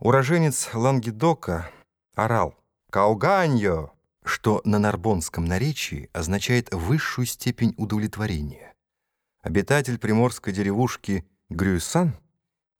Уроженец Лангедока орал «Кауганьо!», что на нарбонском наречии означает высшую степень удовлетворения. Обитатель приморской деревушки Грюсан,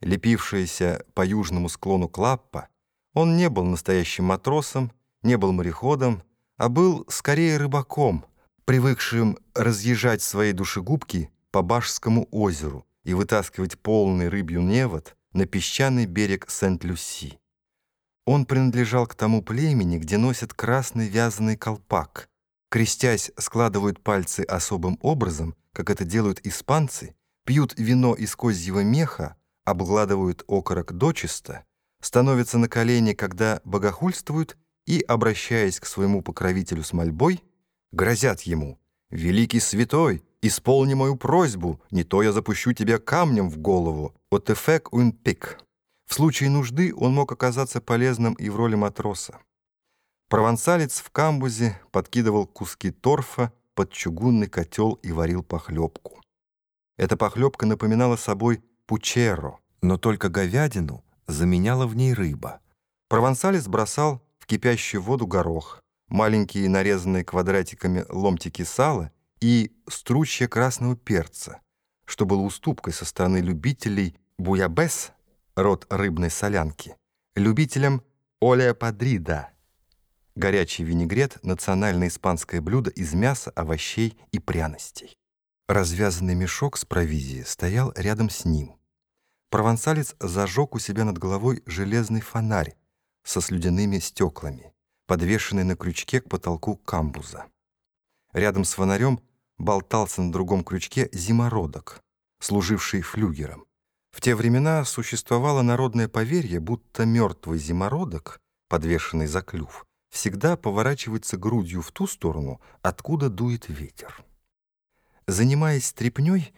лепившаяся по южному склону Клаппа, он не был настоящим матросом, не был мореходом, а был скорее рыбаком, привыкшим разъезжать свои душегубки по Башскому озеру и вытаскивать полный рыбью невод на песчаный берег Сент-Люси. Он принадлежал к тому племени, где носят красный вязаный колпак. Крестясь, складывают пальцы особым образом, как это делают испанцы, пьют вино из козьего меха, обгладывают окорок дочисто, становятся на колени, когда богохульствуют, и, обращаясь к своему покровителю с мольбой, грозят ему «Великий святой, исполни мою просьбу, не то я запущу тебя камнем в голову, отефек un пик». В случае нужды он мог оказаться полезным и в роли матроса. Провансалец в камбузе подкидывал куски торфа под чугунный котел и варил похлебку. Эта похлебка напоминала собой пучеро, но только говядину заменяла в ней рыба. Провансалец бросал в кипящую воду горох, маленькие нарезанные квадратиками ломтики сала и стручья красного перца, что было уступкой со стороны любителей буябес, род рыбной солянки, любителям олея падрида, горячий винегрет — национальное испанское блюдо из мяса, овощей и пряностей. Развязанный мешок с провизией стоял рядом с ним. Провансалец зажег у себя над головой железный фонарь со слюдяными стеклами, подвешенный на крючке к потолку камбуза. Рядом с фонарем болтался на другом крючке зимородок, служивший флюгером. В те времена существовало народное поверье, будто мертвый зимородок, подвешенный за клюв, всегда поворачивается грудью в ту сторону, откуда дует ветер. Занимаясь стряпнёй,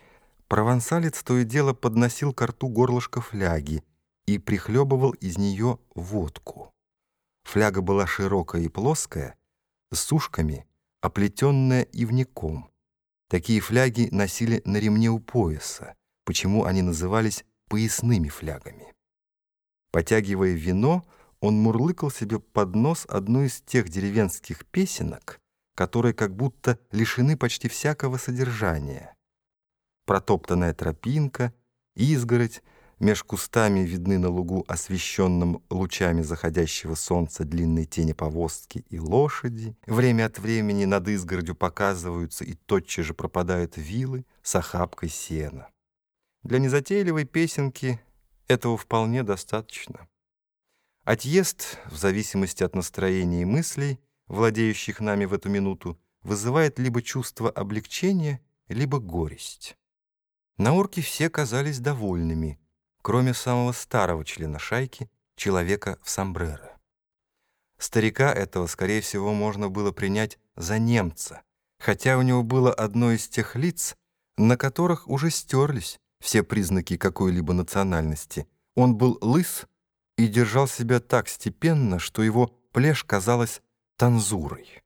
провансалец то и дело подносил к рту горлышко фляги и прихлебывал из нее водку. Фляга была широкая и плоская, с сушками, оплетенная ивником. Такие фляги носили на ремне у пояса, почему они назывались поясными флягами. Потягивая вино, он мурлыкал себе под нос одну из тех деревенских песенок, которые как будто лишены почти всякого содержания. Протоптанная тропинка, изгородь, меж кустами видны на лугу, освещенном лучами заходящего солнца, длинные тени повозки и лошади. Время от времени над изгородью показываются и тотчас же пропадают вилы с охапкой сена. Для незатейливой песенки этого вполне достаточно. Отъезд, в зависимости от настроения и мыслей, владеющих нами в эту минуту, вызывает либо чувство облегчения, либо горесть. На урке все казались довольными, кроме самого старого члена шайки, человека в сомбреро. Старика этого, скорее всего, можно было принять за немца, хотя у него было одно из тех лиц, на которых уже стерлись все признаки какой-либо национальности. Он был лыс и держал себя так степенно, что его плешь казалась танзурой.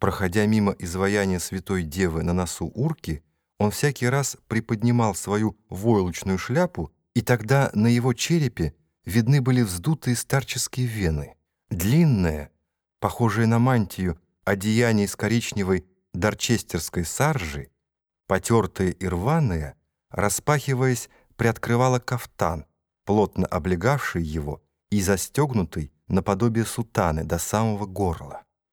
Проходя мимо изваяния святой девы на носу урки, он всякий раз приподнимал свою войлочную шляпу, и тогда на его черепе видны были вздутые старческие вены. Длинное, похожее на мантию, одеяние из коричневой дарчестерской саржи, потертое и рваное — распахиваясь, приоткрывала кафтан, плотно облегавший его и застегнутый наподобие сутаны до самого горла.